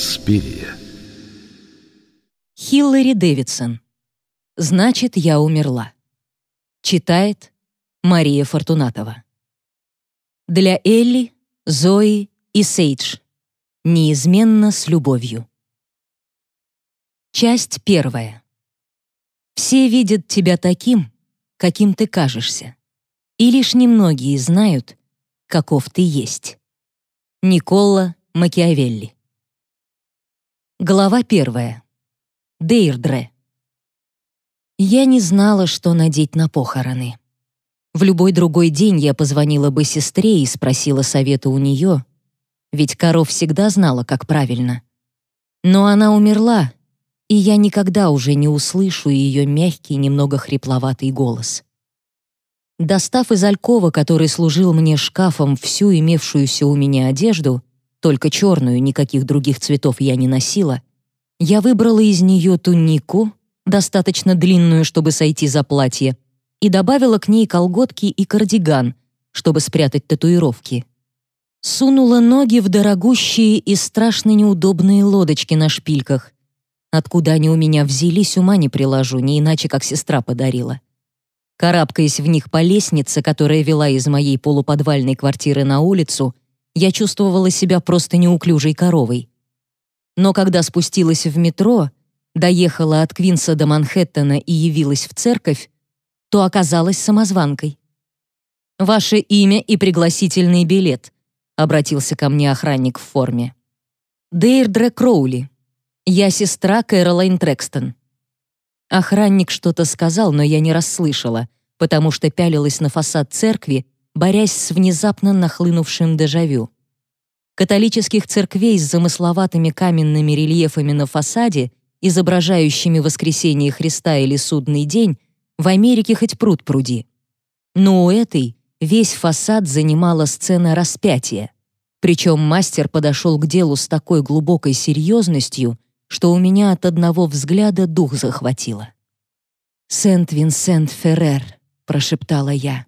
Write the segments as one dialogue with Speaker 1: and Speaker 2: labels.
Speaker 1: Инспирия.
Speaker 2: Хиллари Дэвидсон. Значит, я умерла. Читает Мария Фортунатова. Для Элли, Зои и Сейдж. Неизменно с любовью. Часть первая. Все видят тебя таким, каким ты кажешься. И лишь немногие знают, каков ты есть. Никола Макиавелли. Глава первая. Дейрдре. Я не знала, что надеть на похороны. В любой другой день я позвонила бы сестре и спросила совета у нее, ведь коров всегда знала, как правильно. Но она умерла, и я никогда уже не услышу ее мягкий, немного хрипловатый голос. Достав из алькова, который служил мне шкафом, всю имевшуюся у меня одежду, только черную, никаких других цветов я не носила, я выбрала из нее тунику, достаточно длинную, чтобы сойти за платье, и добавила к ней колготки и кардиган, чтобы спрятать татуировки. Сунула ноги в дорогущие и страшно неудобные лодочки на шпильках. Откуда они у меня взялись, ума не приложу, не иначе, как сестра подарила. Карабкаясь в них по лестнице, которая вела из моей полуподвальной квартиры на улицу, я чувствовала себя просто неуклюжей коровой. Но когда спустилась в метро, доехала от Квинса до Манхэттена и явилась в церковь, то оказалась самозванкой. «Ваше имя и пригласительный билет», — обратился ко мне охранник в форме. «Дейрдре Кроули. Я сестра Кэролайн Трекстон». Охранник что-то сказал, но я не расслышала, потому что пялилась на фасад церкви, борясь с внезапно нахлынувшим дежавю. Католических церквей с замысловатыми каменными рельефами на фасаде, изображающими воскресение Христа или судный день, в Америке хоть пруд пруди. Но у этой весь фасад занимала сцена распятия. Причем мастер подошел к делу с такой глубокой серьезностью, что у меня от одного взгляда дух захватило. «Сент-Винсент Феррер», — прошептала я.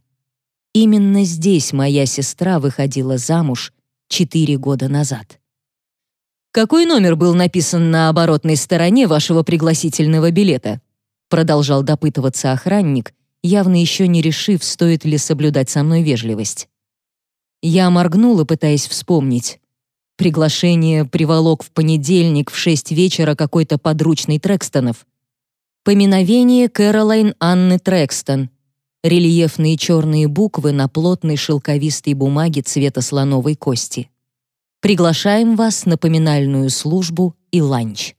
Speaker 2: Именно здесь моя сестра выходила замуж четыре года назад. «Какой номер был написан на оборотной стороне вашего пригласительного билета?» продолжал допытываться охранник, явно еще не решив, стоит ли соблюдать со мной вежливость. Я моргнула, пытаясь вспомнить. Приглашение приволок в понедельник в шесть вечера какой-то подручный Трекстонов. Поминовение Кэролайн Анны Трекстон. Рельефные черные буквы на плотной шелковистой бумаге цвета слоновой кости. Приглашаем вас на поминальную службу и ланч.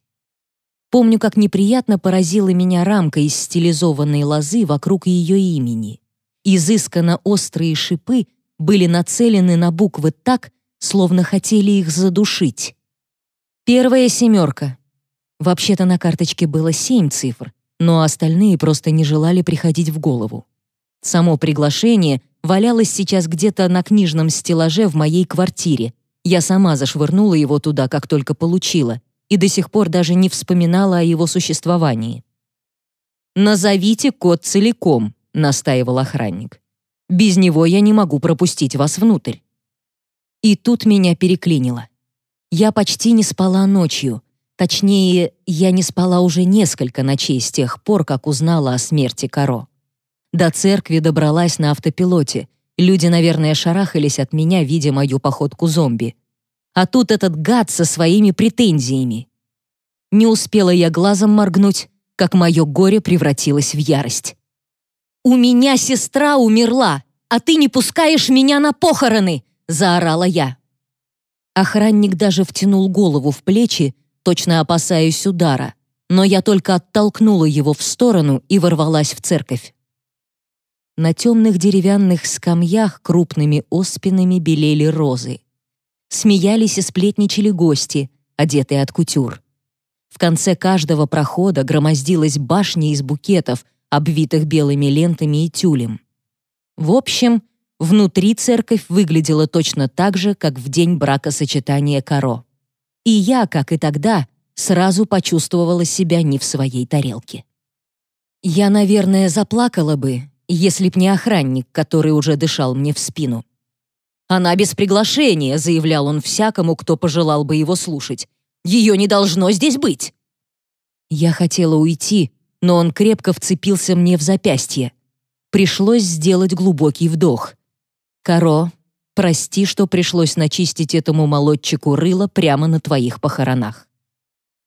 Speaker 2: Помню, как неприятно поразила меня рамка из стилизованной лозы вокруг ее имени. Изысканно острые шипы были нацелены на буквы так, словно хотели их задушить. Первая семерка. Вообще-то на карточке было семь цифр, но остальные просто не желали приходить в голову. Само приглашение валялось сейчас где-то на книжном стеллаже в моей квартире. Я сама зашвырнула его туда, как только получила, и до сих пор даже не вспоминала о его существовании. «Назовите код целиком», — настаивал охранник. «Без него я не могу пропустить вас внутрь». И тут меня переклинило. Я почти не спала ночью. Точнее, я не спала уже несколько ночей с тех пор, как узнала о смерти Каро. До церкви добралась на автопилоте. Люди, наверное, шарахались от меня, видя мою походку зомби. А тут этот гад со своими претензиями. Не успела я глазом моргнуть, как мое горе превратилось в ярость. «У меня сестра умерла, а ты не пускаешь меня на похороны!» — заорала я. Охранник даже втянул голову в плечи, точно опасаясь удара, но я только оттолкнула его в сторону и ворвалась в церковь. На темных деревянных скамьях крупными оспинами белели розы. Смеялись и сплетничали гости, одетые от кутюр. В конце каждого прохода громоздилась башня из букетов, обвитых белыми лентами и тюлем. В общем, Внутри церковь выглядела точно так же, как в день бракосочетания Каро. И я, как и тогда, сразу почувствовала себя не в своей тарелке. Я, наверное, заплакала бы, если б не охранник, который уже дышал мне в спину. «Она без приглашения», — заявлял он всякому, кто пожелал бы его слушать. Ее не должно здесь быть!» Я хотела уйти, но он крепко вцепился мне в запястье. Пришлось сделать глубокий вдох. «Каро, прости, что пришлось начистить этому молодчику рыло прямо на твоих похоронах».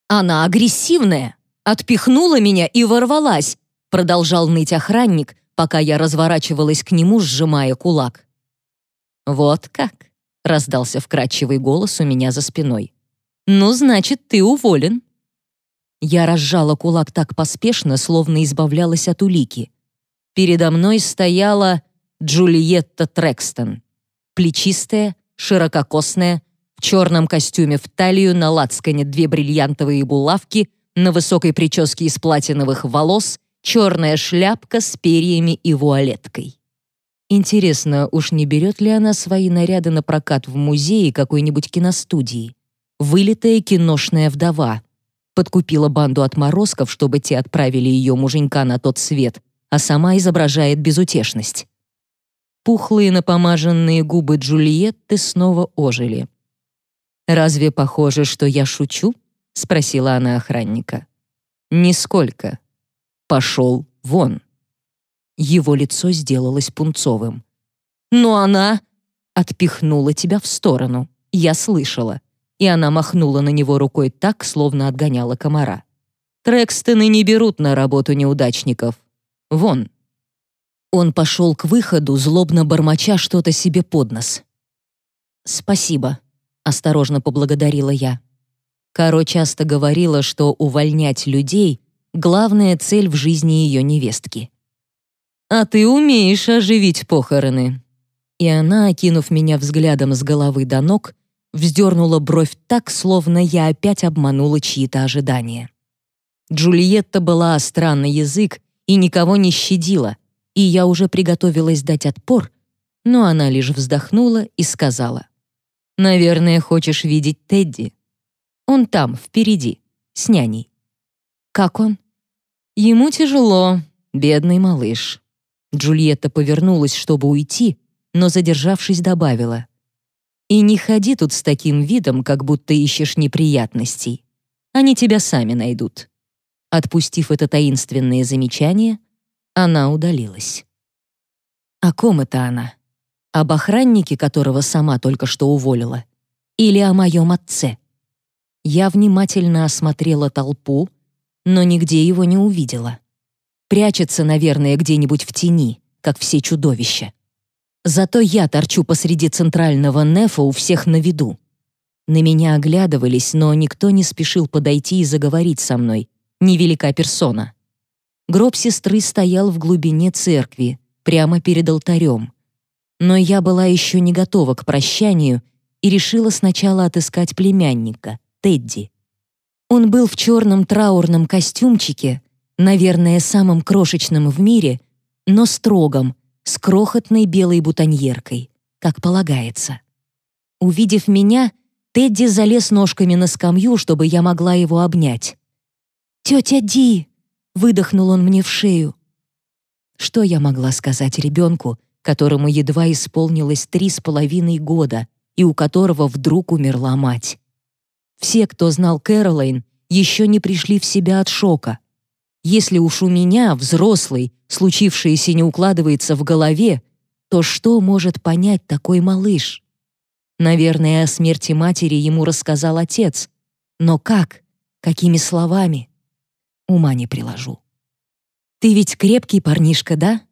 Speaker 2: «Она агрессивная!» Отпихнула меня и ворвалась, продолжал ныть охранник, пока я разворачивалась к нему, сжимая кулак. «Вот как?» — раздался вкрадчивый голос у меня за спиной. «Ну, значит, ты уволен». Я разжала кулак так поспешно, словно избавлялась от улики. Передо мной стояла Джульетта Трекстон. Плечистая, ширококосная, в черном костюме в талию, на лацкане две бриллиантовые булавки, на высокой прическе из платиновых волос, черная шляпка с перьями и вуалеткой. Интересно, уж не берет ли она свои наряды на прокат в музее какой-нибудь киностудии? Вылитая киношная вдова. Подкупила банду отморозков, чтобы те отправили ее муженька на тот свет, а сама изображает безутешность. Пухлые напомаженные губы Джульетты снова ожили. «Разве похоже, что я шучу?» — спросила она охранника. «Нисколько. Пошел вон». Его лицо сделалось пунцовым. «Но она...» «Отпихнула тебя в сторону. Я слышала». И она махнула на него рукой так, словно отгоняла комара. «Трекстоны не берут на работу неудачников. Вон». Он пошел к выходу, злобно бормоча что-то себе под нос. «Спасибо», — осторожно поблагодарила я. Каро часто говорила, что увольнять людей — главная цель в жизни ее невестки. «А ты умеешь оживить похороны». И она, окинув меня взглядом с головы до ног, вздернула бровь так, словно я опять обманула чьи-то ожидания. Джульетта была остра на язык и никого не щадила, и я уже приготовилась дать отпор, но она лишь вздохнула и сказала, «Наверное, хочешь видеть Тедди? Он там, впереди, с няней». «Как он?» «Ему тяжело, бедный малыш». Джульетта повернулась, чтобы уйти, но, задержавшись, добавила. «И не ходи тут с таким видом, как будто ищешь неприятностей. Они тебя сами найдут». Отпустив это таинственное замечание, она удалилась. О ком это она? Об охраннике, которого сама только что уволила? Или о моем отце? Я внимательно осмотрела толпу, но нигде его не увидела. Прячется, наверное, где-нибудь в тени, как все чудовища. Зато я торчу посреди центрального нефа у всех на виду. На меня оглядывались, но никто не спешил подойти и заговорить со мной. Невелика персона. Гроб сестры стоял в глубине церкви, прямо перед алтарем. Но я была еще не готова к прощанию и решила сначала отыскать племянника, Тедди. Он был в черном траурном костюмчике, наверное, самым крошечным в мире, но строгом, с крохотной белой бутоньеркой, как полагается. Увидев меня, Тедди залез ножками на скамью, чтобы я могла его обнять. «Тетя Ди!» — выдохнул он мне в шею. Что я могла сказать ребенку, которому едва исполнилось три с половиной года и у которого вдруг умерла мать? Все, кто знал Кэролайн, еще не пришли в себя от шока. Если уж у меня, взрослый, случившееся не укладывается в голове, то что может понять такой малыш? Наверное, о смерти матери ему рассказал отец. Но как? Какими словами? Ума не приложу. «Ты ведь крепкий парнишка, да?»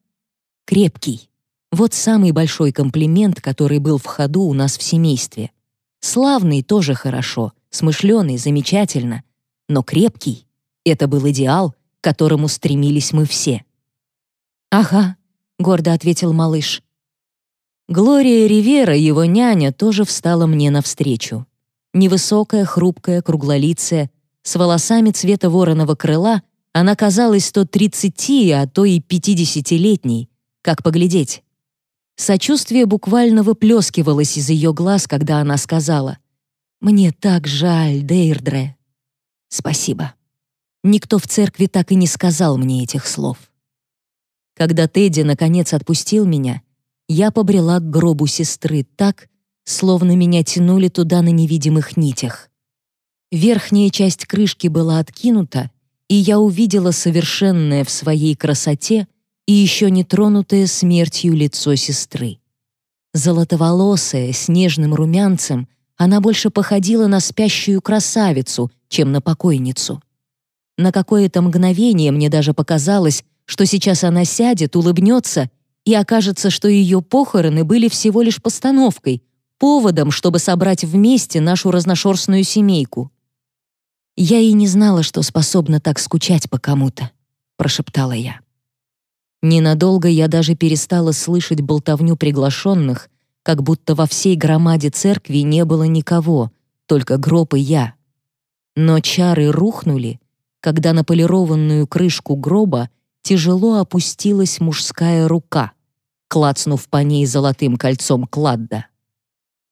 Speaker 2: «Крепкий». Вот самый большой комплимент, который был в ходу у нас в семействе. Славный тоже хорошо, смышленый, замечательно. Но крепкий — это был идеал, к которому стремились мы все. «Ага», — гордо ответил малыш. Глория Ривера, его няня, тоже встала мне навстречу. Невысокая, хрупкая, круглолицая, с волосами цвета вороного крыла, она казалась то тридцати, а то и пятидесятилетней, как поглядеть. Сочувствие буквально выплескивалось из ее глаз, когда она сказала «Мне так жаль, Дейрдре». «Спасибо». Никто в церкви так и не сказал мне этих слов. Когда Тедди наконец отпустил меня, я побрела к гробу сестры так, словно меня тянули туда на невидимых нитях. Верхняя часть крышки была откинута, и я увидела совершенное в своей красоте и еще не тронутое смертью лицо сестры. Золотоволосая, с нежным румянцем, она больше походила на спящую красавицу, чем на покойницу. На какое-то мгновение мне даже показалось, что сейчас она сядет, улыбнется, и окажется, что ее похороны были всего лишь постановкой, поводом, чтобы собрать вместе нашу разношерстную семейку. «Я и не знала, что способна так скучать по кому-то», — прошептала я. Ненадолго я даже перестала слышать болтовню приглашенных, как будто во всей громаде церкви не было никого, только гроб и я. Но чары рухнули, когда на полированную крышку гроба тяжело опустилась мужская рука, клацнув по ней золотым кольцом кладда.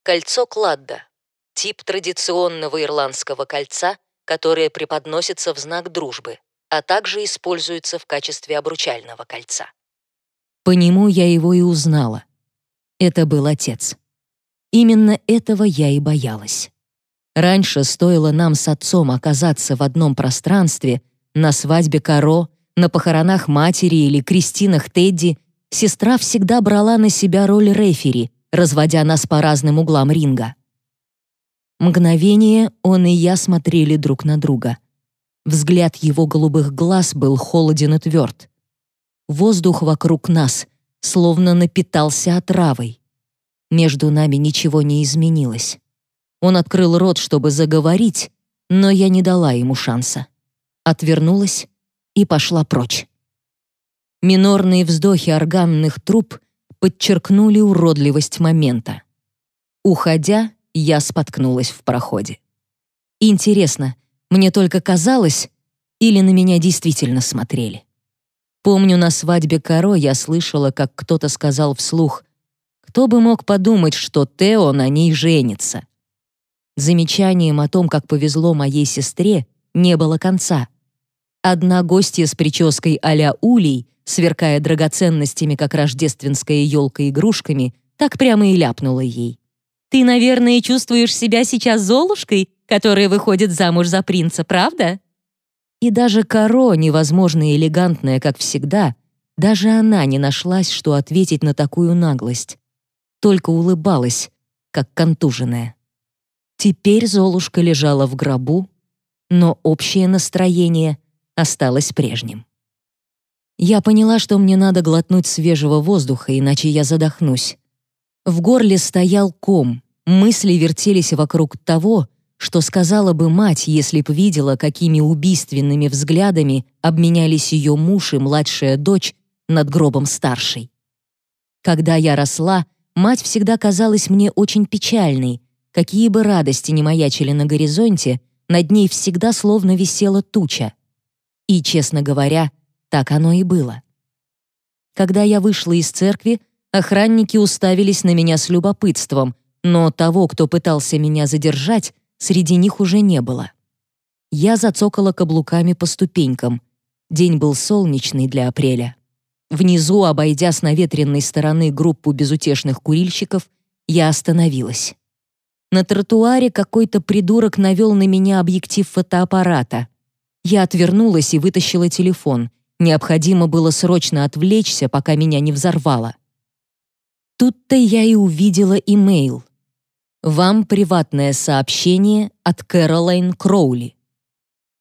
Speaker 2: Кольцо кладда — тип традиционного ирландского кольца, которое преподносится в знак дружбы, а также используется в качестве обручального кольца. По нему я его и узнала. Это был отец. Именно этого я и боялась. Раньше стоило нам с отцом оказаться в одном пространстве, на свадьбе Каро, на похоронах матери или крестинах Тедди, сестра всегда брала на себя роль рефери, разводя нас по разным углам ринга. Мгновение он и я смотрели друг на друга. Взгляд его голубых глаз был холоден и тверд. Воздух вокруг нас словно напитался отравой. Между нами ничего не изменилось. Он открыл рот, чтобы заговорить, но я не дала ему шанса. Отвернулась и пошла прочь. Минорные вздохи органных труб подчеркнули уродливость момента. Уходя, я споткнулась в проходе. Интересно, мне только казалось, или на меня действительно смотрели? Помню, на свадьбе Каро я слышала, как кто-то сказал вслух, «Кто бы мог подумать, что Тео на ней женится?» Замечанием о том, как повезло моей сестре, не было конца. Одна гостья с прической а-ля улей, сверкая драгоценностями, как рождественская елка игрушками, так прямо и ляпнула ей. «Ты, наверное, чувствуешь себя сейчас Золушкой, которая выходит замуж за принца, правда?» И даже Каро, невозможно элегантная, как всегда, даже она не нашлась, что ответить на такую наглость. Только улыбалась, как контуженная. Теперь Золушка лежала в гробу, но общее настроение осталось прежним. Я поняла, что мне надо глотнуть свежего воздуха, иначе я задохнусь. В горле стоял ком, мысли вертелись вокруг того, что сказала бы мать, если б видела, какими убийственными взглядами обменялись ее муж и младшая дочь над гробом старшей. Когда я росла, мать всегда казалась мне очень печальной, Какие бы радости ни маячили на горизонте, над ней всегда словно висела туча. И, честно говоря, так оно и было. Когда я вышла из церкви, охранники уставились на меня с любопытством, но того, кто пытался меня задержать, среди них уже не было. Я зацокала каблуками по ступенькам. День был солнечный для апреля. Внизу, обойдя с наветренной стороны группу безутешных курильщиков, я остановилась. На тротуаре какой-то придурок навел на меня объектив фотоаппарата. Я отвернулась и вытащила телефон. Необходимо было срочно отвлечься, пока меня не взорвало. Тут-то я и увидела имейл. Вам приватное сообщение от Кэролайн Кроули.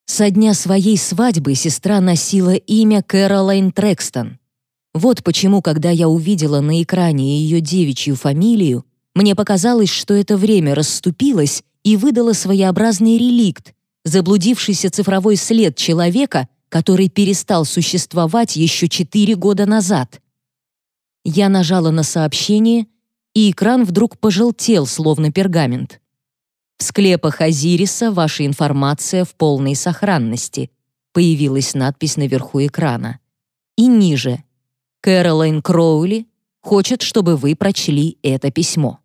Speaker 2: Со дня своей свадьбы сестра носила имя Кэролайн Трекстон. Вот почему, когда я увидела на экране ее девичью фамилию, мне показалось, что это время расступилось и выдало своеобразный реликт, заблудившийся цифровой след человека, который перестал существовать еще четыре года назад. Я нажала на сообщение, и экран вдруг пожелтел, словно пергамент. В склепах Азириса ваша информация в полной сохранности. Появилась надпись наверху экрана. И ниже. Кэролайн Кроули хочет, чтобы вы прочли это письмо.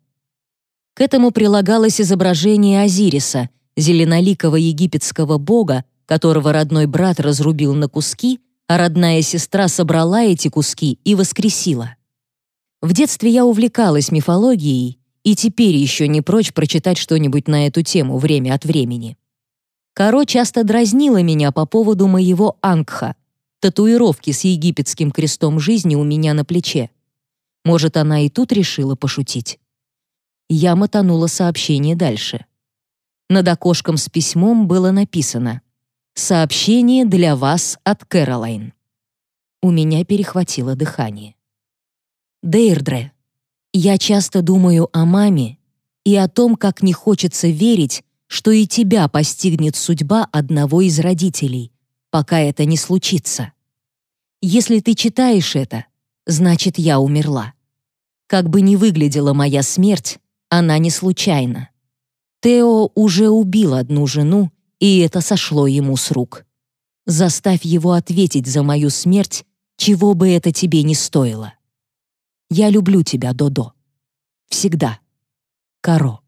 Speaker 2: К этому прилагалось изображение Азириса, зеленоликого египетского бога, которого родной брат разрубил на куски, а родная сестра собрала эти куски и воскресила. В детстве я увлекалась мифологией и теперь еще не прочь прочитать что-нибудь на эту тему время от времени. Каро часто дразнила меня по поводу моего ангха, татуировки с египетским крестом жизни у меня на плече. Может, она и тут решила пошутить. Я мотанула сообщение дальше. Над окошком с письмом было написано «Сообщение для вас от Кэролайн». У меня перехватило дыхание. Дейрдре, я часто думаю о маме и о том, как не хочется верить, что и тебя постигнет судьба одного из родителей, пока это не случится. Если ты читаешь это, значит, я умерла. Как бы ни выглядела моя смерть, она не случайна. Тео уже убил одну жену, и это сошло ему с рук. Заставь его ответить за мою смерть, чего бы это тебе ни стоило. Я люблю тебя, Додо. Всегда. Каро.